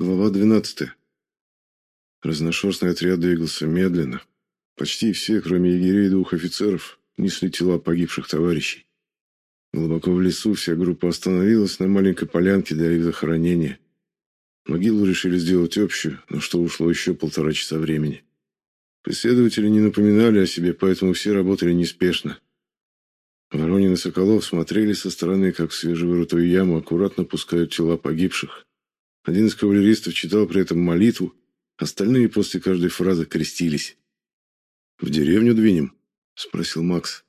Глава 12. Разношерстный отряд двигался медленно. Почти все, кроме егерей и двух офицеров, несли тела погибших товарищей. Глубоко в лесу вся группа остановилась на маленькой полянке для их захоронения. Могилу решили сделать общую, но что ушло еще полтора часа времени. Преследователи не напоминали о себе, поэтому все работали неспешно. Воронин и Соколов смотрели со стороны, как в свежевырытую яму аккуратно пускают тела погибших. Один из кавалеристов читал при этом молитву, остальные после каждой фразы крестились. «В деревню двинем?» – спросил Макс.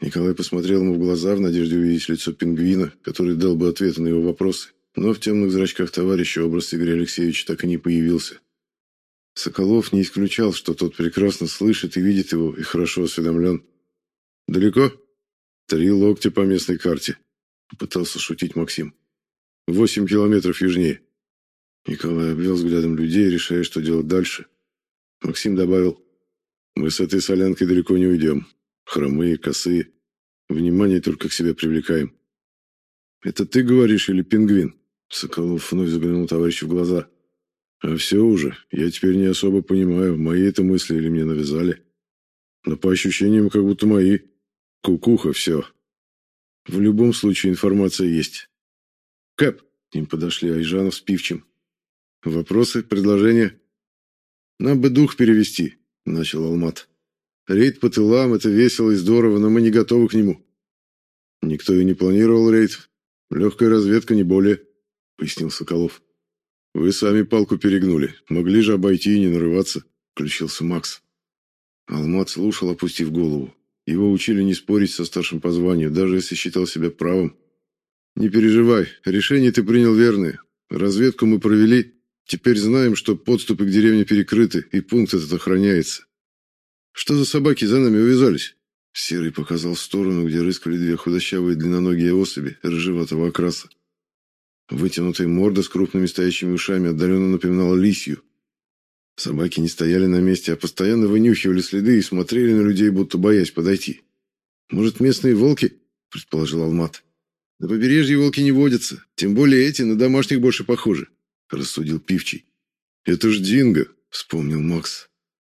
Николай посмотрел ему в глаза в надежде увидеть лицо пингвина, который дал бы ответы на его вопросы, но в темных зрачках товарища образ Игоря Алексеевича так и не появился. Соколов не исключал, что тот прекрасно слышит и видит его, и хорошо осведомлен. «Далеко?» «Три локтя по местной карте», — попытался шутить Максим. «Восемь километров южнее». Николай обвел взглядом людей, решая, что делать дальше. Максим добавил, «Мы с этой солянкой далеко не уйдем. Хромые, косые. Внимание только к себе привлекаем». «Это ты говоришь или пингвин?» Соколов вновь заглянул товарищу в глаза. «А все уже. Я теперь не особо понимаю, мои это мысли или мне навязали. Но по ощущениям, как будто мои. Кукуха, все. В любом случае информация есть. Кэп!» Им подошли Айжанов с Пивчем. Вопросы, предложения? Нам бы дух перевести, начал Алмат. Рейд по тылам это весело и здорово, но мы не готовы к нему. Никто и не планировал рейд. Легкая разведка не более, пояснил Соколов. Вы сами палку перегнули. Могли же обойти и не нарываться, включился Макс. Алмат слушал, опустив голову. Его учили не спорить со старшим по званию, даже если считал себя правым. Не переживай, решение ты принял верное. Разведку мы провели, Теперь знаем, что подступы к деревне перекрыты, и пункт этот охраняется. Что за собаки за нами увязались? Серый показал в сторону, где рыскали две худощавые длинноногие особи рыжеватого окраса. Вытянутая морда с крупными стоящими ушами отдаленно напоминала лисью. Собаки не стояли на месте, а постоянно вынюхивали следы и смотрели на людей, будто боясь подойти. «Может, местные волки?» – предположил Алмат. «На побережье волки не водятся, тем более эти на домашних больше похожи рассудил Пивчий. «Это ж Динго», — вспомнил Макс.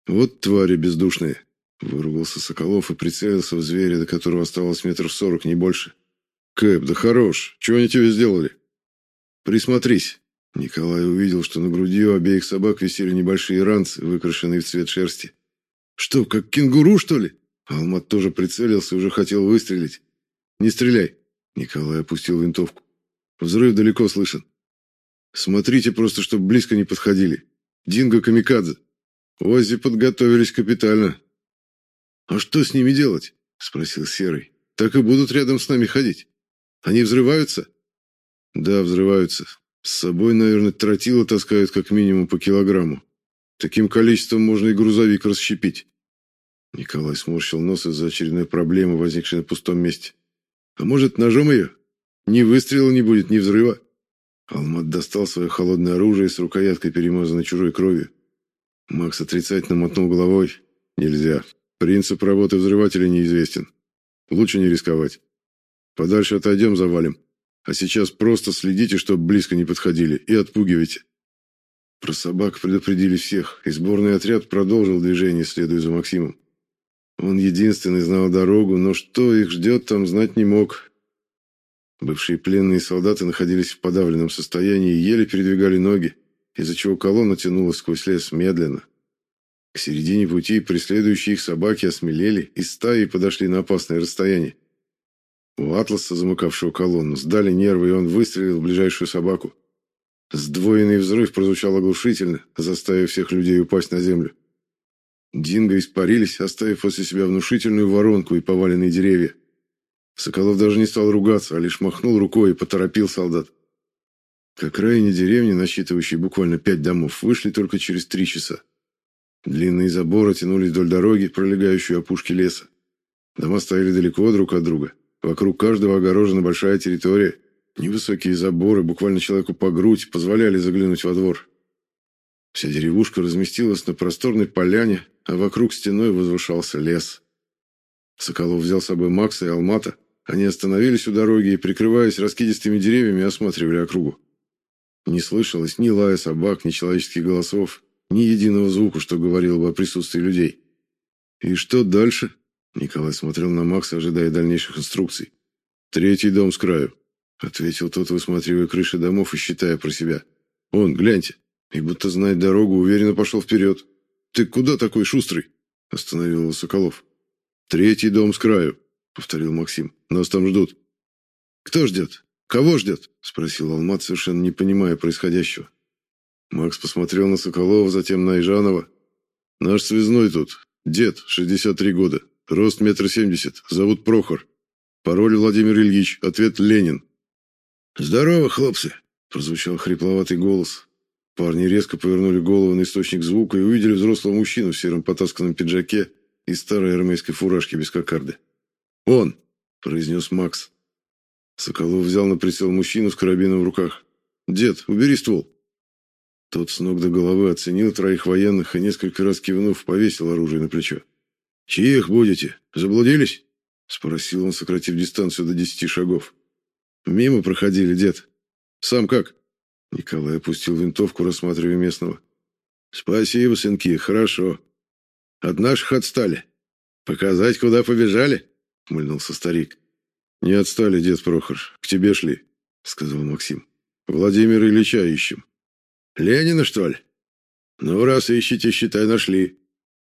«Вот твари бездушные», — выругался Соколов и прицелился в зверя, до которого оставалось метров сорок, не больше. «Кэп, да хорош! Чего они тебе сделали?» «Присмотрись». Николай увидел, что на груди у обеих собак висели небольшие ранцы, выкрашенные в цвет шерсти. «Что, как кенгуру, что ли?» Алмат тоже прицелился и уже хотел выстрелить. «Не стреляй!» Николай опустил винтовку. «Взрыв далеко слышен. Смотрите просто, чтобы близко не подходили. Динго камикадзе. Оззи подготовились капитально. А что с ними делать? спросил Серый. Так и будут рядом с нами ходить. Они взрываются? Да, взрываются. С собой, наверное, тротила таскают как минимум по килограмму. Таким количеством можно и грузовик расщепить. Николай сморщил нос из-за очередной проблемы, возникшей на пустом месте. А может, ножом ее? Ни выстрела не будет, ни взрыва. Алмат достал свое холодное оружие с рукояткой, перемазанной чужой кровью. Макс отрицательно мотнул головой. «Нельзя. Принцип работы взрывателя неизвестен. Лучше не рисковать. Подальше отойдем, завалим. А сейчас просто следите, чтобы близко не подходили, и отпугивайте». Про собак предупредили всех, и сборный отряд продолжил движение, следуя за Максимом. Он единственный знал дорогу, но что их ждет, там знать не мог. Бывшие пленные солдаты находились в подавленном состоянии и еле передвигали ноги, из-за чего колонна тянулась сквозь лес медленно. К середине пути преследующие их собаки осмелели и стаи подошли на опасное расстояние. У Атласа, замыкавшего колонну, сдали нервы, и он выстрелил в ближайшую собаку. Сдвоенный взрыв прозвучал оглушительно, заставив всех людей упасть на землю. Динго испарились, оставив после себя внушительную воронку и поваленные деревья. Соколов даже не стал ругаться, а лишь махнул рукой и поторопил солдат. К окраине деревни, насчитывающей буквально пять домов, вышли только через три часа. Длинные заборы тянулись вдоль дороги, пролегающей опушки леса. Дома стояли далеко друг от друга. Вокруг каждого огорожена большая территория. Невысокие заборы, буквально человеку по грудь, позволяли заглянуть во двор. Вся деревушка разместилась на просторной поляне, а вокруг стеной возвышался лес. Соколов взял с собой Макса и Алмата, они остановились у дороги и, прикрываясь раскидистыми деревьями, осматривали округу. Не слышалось ни лая собак, ни человеческих голосов, ни единого звука, что говорило бы о присутствии людей. «И что дальше?» Николай смотрел на Макса, ожидая дальнейших инструкций. «Третий дом с краю», — ответил тот, высматривая крыши домов и считая про себя. «Он, гляньте!» И будто знает дорогу, уверенно пошел вперед. «Ты куда такой шустрый?» — остановил Соколов. «Третий дом с краю», — повторил Максим. «Нас там ждут». «Кто ждет? Кого ждет?» — спросил Алмат, совершенно не понимая происходящего. Макс посмотрел на Соколова, затем на Ижанова. «Наш связной тут. Дед, 63 года. Рост метр семьдесят. Зовут Прохор. Пароль Владимир Ильич. Ответ Ленин». «Здорово, хлопцы!» — прозвучал хрипловатый голос. Парни резко повернули голову на источник звука и увидели взрослого мужчину в сером потасканном пиджаке и старой армейской фуражке без кокарды. «Он!» – произнес Макс. Соколов взял на прицел мужчину с карабином в руках. «Дед, убери ствол!» Тот с ног до головы оценил троих военных и несколько раз кивнув, повесил оружие на плечо. «Чьих будете? Заблудились?» – спросил он, сократив дистанцию до десяти шагов. «Мимо проходили, дед. Сам как?» Николай опустил винтовку, рассматривая местного. «Спасибо, сынки, хорошо. От наших отстали. Показать, куда побежали?» — хмыльнулся старик. «Не отстали, дед Прохор. К тебе шли», — сказал Максим. «Владимира Ильича ищем». «Ленина, что ли?» «Ну, раз ищете, считай, нашли».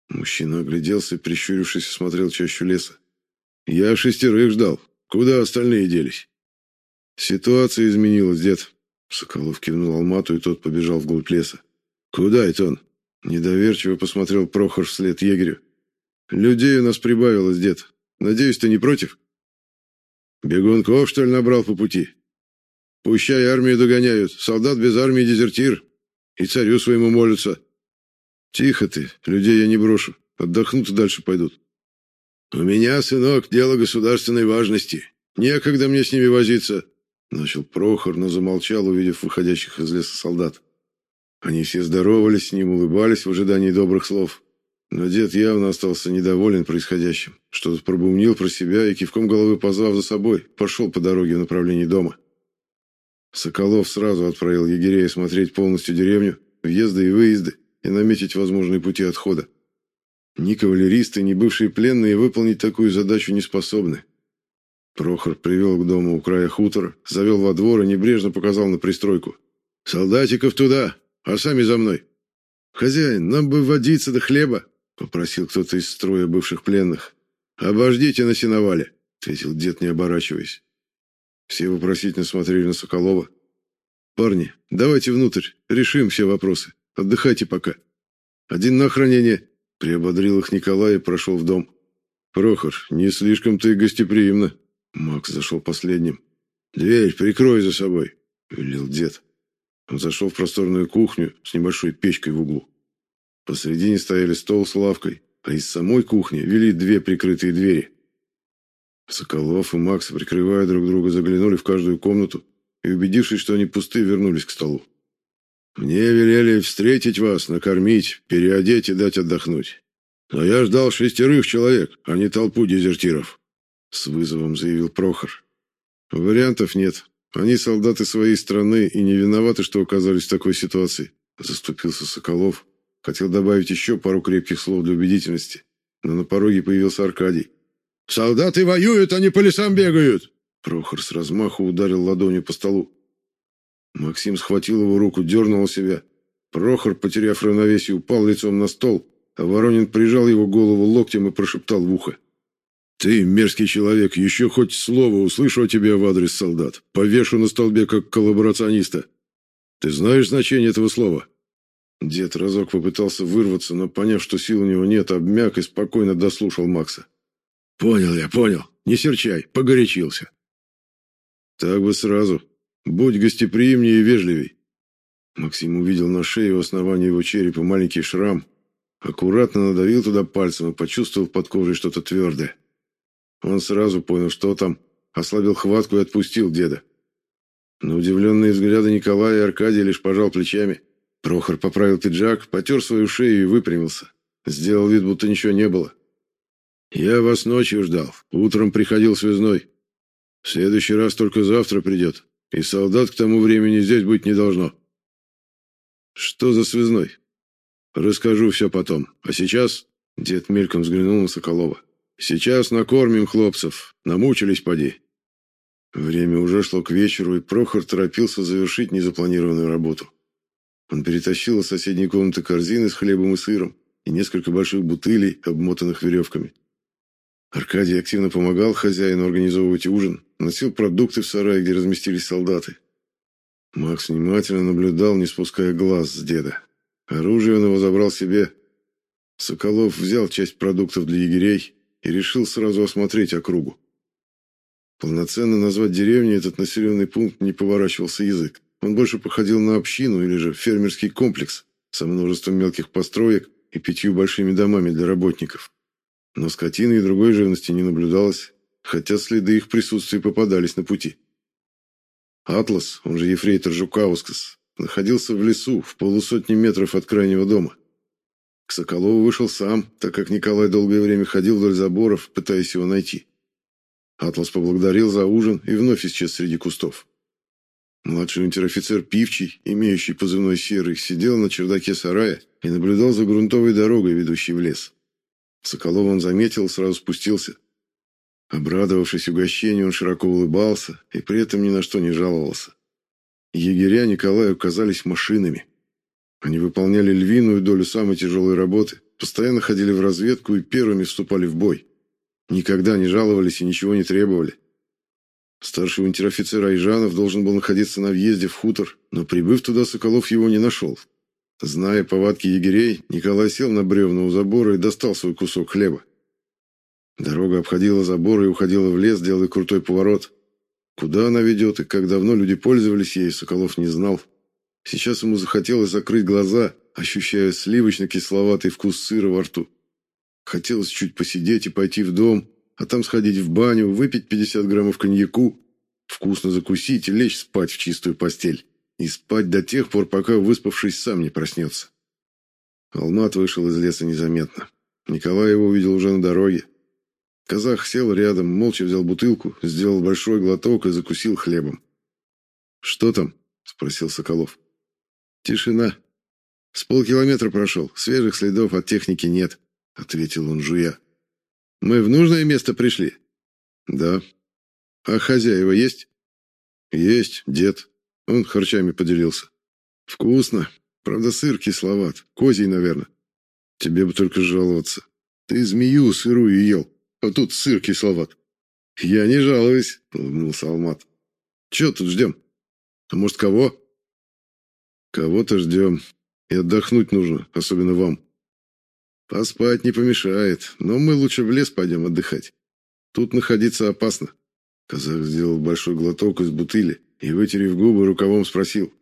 Мужчина огляделся, прищурившись, смотрел чащу леса. «Я шестерых ждал. Куда остальные делись?» «Ситуация изменилась, дед», Соколов кивнул Алмату, и тот побежал вглубь леса. «Куда это он?» Недоверчиво посмотрел Прохор вслед егерю. «Людей у нас прибавилось, дед. Надеюсь, ты не против?» «Бегунков, что ли, набрал по пути?» «Пущай армию догоняют. Солдат без армии дезертир. И царю своему молятся». «Тихо ты. Людей я не брошу. Отдохнут и дальше пойдут». «У меня, сынок, дело государственной важности. Некогда мне с ними возиться. Начал Прохор, но замолчал, увидев выходящих из леса солдат. Они все здоровались с ним, улыбались в ожидании добрых слов. Но дед явно остался недоволен происходящим. Что-то пробумнил про себя и, кивком головы позвав за собой, пошел по дороге в направлении дома. Соколов сразу отправил егерей смотреть полностью деревню, въезды и выезды, и наметить возможные пути отхода. Ни кавалеристы, ни бывшие пленные выполнить такую задачу не способны. Прохор привел к дому у края хутора, завел во двор и небрежно показал на пристройку. «Солдатиков туда, а сами за мной». «Хозяин, нам бы водиться до хлеба», — попросил кто-то из строя бывших пленных. «Обождите на сеновале», — ответил дед, не оборачиваясь. Все вопросительно смотрели на Соколова. «Парни, давайте внутрь, решим все вопросы. Отдыхайте пока. Один на охранение», — приободрил их Николай и прошел в дом. «Прохор, не слишком ты гостеприимно», Макс зашел последним. «Дверь прикрой за собой», — велел дед. Он зашел в просторную кухню с небольшой печкой в углу. Посредине стояли стол с лавкой, а из самой кухни вели две прикрытые двери. Соколов и Макс, прикрывая друг друга, заглянули в каждую комнату и, убедившись, что они пусты, вернулись к столу. «Мне велели встретить вас, накормить, переодеть и дать отдохнуть. Но я ждал шестерых человек, а не толпу дезертиров», с вызовом заявил Прохор. Вариантов нет. Они солдаты своей страны и не виноваты, что оказались в такой ситуации. Заступился Соколов. Хотел добавить еще пару крепких слов для убедительности. Но на пороге появился Аркадий. «Солдаты воюют, они по лесам бегают!» Прохор с размаху ударил ладонью по столу. Максим схватил его руку, дернул себя. Прохор, потеряв равновесие, упал лицом на стол, а Воронин прижал его голову локтем и прошептал в ухо. «Ты, мерзкий человек, еще хоть слово услышу о тебе в адрес солдат. Повешу на столбе, как коллаборациониста. Ты знаешь значение этого слова?» Дед разок попытался вырваться, но, поняв, что сил у него нет, обмяк и спокойно дослушал Макса. «Понял я, понял. Не серчай, погорячился». «Так бы сразу. Будь гостеприимнее и вежливей». Максим увидел на шее у основания его черепа маленький шрам, аккуратно надавил туда пальцем и почувствовал под кожей что-то твердое. Он сразу понял, что там, ослабил хватку и отпустил деда. На удивленные взгляды Николая и Аркадия лишь пожал плечами. Прохор поправил пиджак, потер свою шею и выпрямился. Сделал вид, будто ничего не было. «Я вас ночью ждал. Утром приходил связной. В следующий раз только завтра придет. И солдат к тому времени здесь быть не должно», Что за связной? Расскажу все потом. А сейчас... Дед мельком взглянул на Соколова. Сейчас накормим хлопцев. Намучились, поди. Время уже шло к вечеру, и Прохор торопился завершить незапланированную работу. Он перетащил из соседней комнаты корзины с хлебом и сыром и несколько больших бутылей, обмотанных веревками. Аркадий активно помогал хозяину организовывать ужин, носил продукты в сарай, где разместились солдаты. Макс внимательно наблюдал, не спуская глаз с деда. Оружие он его забрал себе. Соколов взял часть продуктов для егерей и решил сразу осмотреть округу. Полноценно назвать деревней этот населенный пункт не поворачивался язык. Он больше походил на общину или же фермерский комплекс со множеством мелких построек и пятью большими домами для работников. Но скотины и другой живности не наблюдалось, хотя следы их присутствия попадались на пути. Атлас, он же ефрейтор Жукаускас, находился в лесу в полусотни метров от крайнего дома. К Соколову вышел сам, так как Николай долгое время ходил вдоль заборов, пытаясь его найти. Атлас поблагодарил за ужин и вновь исчез среди кустов. Младший унтер-офицер Пивчий, имеющий позывной «Серый», сидел на чердаке сарая и наблюдал за грунтовой дорогой, ведущей в лес. Соколова он заметил, сразу спустился. Обрадовавшись угощению, он широко улыбался и при этом ни на что не жаловался. Егеря Николаю казались машинами. Они выполняли львиную долю самой тяжелой работы, постоянно ходили в разведку и первыми вступали в бой. Никогда не жаловались и ничего не требовали. Старший унтер-офицер Айжанов должен был находиться на въезде в хутор, но прибыв туда, Соколов его не нашел. Зная повадки егерей, Николай сел на бревна у забора и достал свой кусок хлеба. Дорога обходила забор и уходила в лес, делая крутой поворот. Куда она ведет и как давно люди пользовались ею, Соколов не знал. Сейчас ему захотелось закрыть глаза, ощущая сливочно-кисловатый вкус сыра во рту. Хотелось чуть посидеть и пойти в дом, а там сходить в баню, выпить 50 граммов коньяку, вкусно закусить и лечь спать в чистую постель. И спать до тех пор, пока, выспавшись, сам не проснется. Алмат вышел из леса незаметно. Николай его увидел уже на дороге. Казах сел рядом, молча взял бутылку, сделал большой глоток и закусил хлебом. «Что там?» — спросил Соколов. «Тишина. С полкилометра прошел, свежих следов от техники нет», — ответил он, жуя. «Мы в нужное место пришли?» «Да». «А хозяева есть?» «Есть, дед. Он харчами поделился. Вкусно. Правда, сыр кисловат. Козий, наверное. Тебе бы только жаловаться. Ты змею сырую ел, а тут сыр кисловат. Я не жалуюсь, улыбнулся Алмат. Че тут ждем? А может, кого? Кого-то ждем. И отдохнуть нужно, особенно вам. Поспать не помешает, но мы лучше в лес пойдем отдыхать. Тут находиться опасно. Казах сделал большой глоток из бутыли и, вытерев губы, рукавом спросил.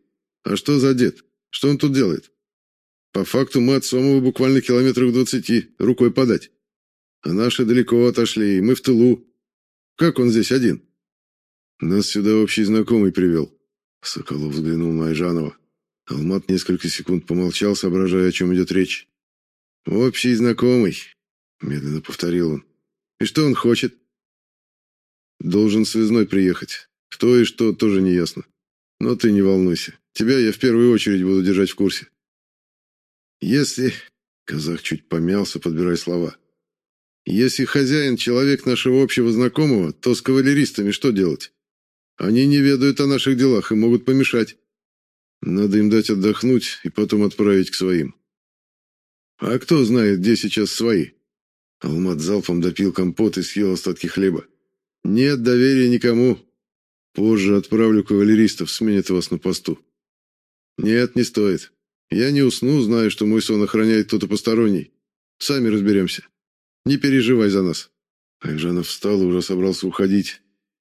«А что за дед? Что он тут делает?» «По факту мы от Сомова буквально километров двадцати, рукой подать. А наши далеко отошли, и мы в тылу. Как он здесь один?» «Нас сюда общий знакомый привел». Соколов взглянул на Айжанова. Алмат несколько секунд помолчал, соображая, о чем идет речь. «Общий знакомый», — медленно повторил он. «И что он хочет?» «Должен связной приехать. Кто и что, тоже не ясно. Но ты не волнуйся. Тебя я в первую очередь буду держать в курсе. Если... Казах чуть помялся, подбирая слова. Если хозяин человек нашего общего знакомого, то с кавалеристами что делать? Они не ведают о наших делах и могут помешать. Надо им дать отдохнуть и потом отправить к своим. А кто знает, где сейчас свои? Алмат залпом допил компот и съел остатки хлеба. Нет доверия никому, Позже отправлю кавалеристов, сменят вас на посту. Нет, не стоит. Я не усну, знаю, что мой сон охраняет кто-то посторонний. Сами разберемся. Не переживай за нас. Айжанов встал и уже собрался уходить.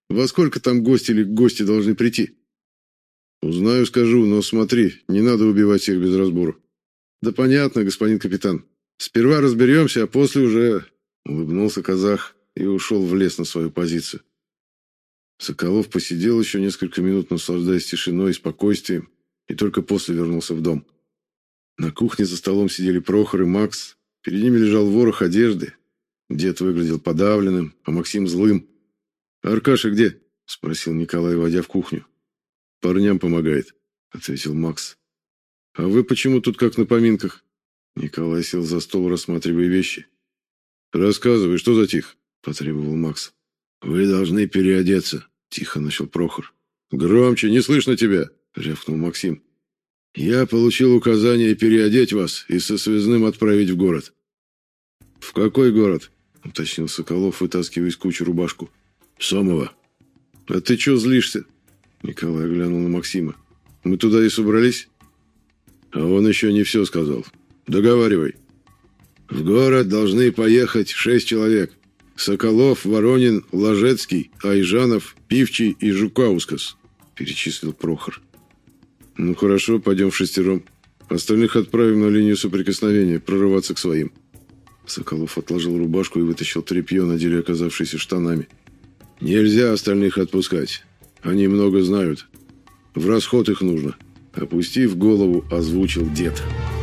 Во сколько там гости или гости должны прийти? Узнаю, скажу, но смотри, не надо убивать всех без разбора. Да понятно, господин капитан. Сперва разберемся, а после уже... Улыбнулся казах и ушел в лес на свою позицию. Соколов посидел еще несколько минут, наслаждаясь тишиной и спокойствием, и только после вернулся в дом. На кухне за столом сидели Прохор и Макс. Перед ними лежал ворох одежды. Дед выглядел подавленным, а Максим злым. «Аркаша где?» – спросил Николай, войдя в кухню. «Парням помогает», – ответил Макс. А вы почему тут как на поминках?» Николай сел за стол, рассматривая вещи. «Рассказывай, что затих?» – потребовал Макс. «Вы должны переодеться», – тихо начал Прохор. «Громче, не слышно тебя!» – рявкнул Максим. «Я получил указание переодеть вас и со связным отправить в город». «В какой город?» – уточнил Соколов, вытаскивая из кучи рубашку. «Сомова». «А ты чё злишься?» Николай глянул на Максима. «Мы туда и собрались?» «А он еще не все сказал. Договаривай». «В город должны поехать шесть человек. Соколов, Воронин, Ложецкий, Айжанов, Пивчий и Жукаускас», – перечислил Прохор. «Ну хорошо, пойдем в шестером. Остальных отправим на линию соприкосновения, прорываться к своим». Соколов отложил рубашку и вытащил тряпье на деле оказавшееся штанами. «Нельзя остальных отпускать. Они много знают. В расход их нужно». Опустив голову, озвучил дед. «Дед».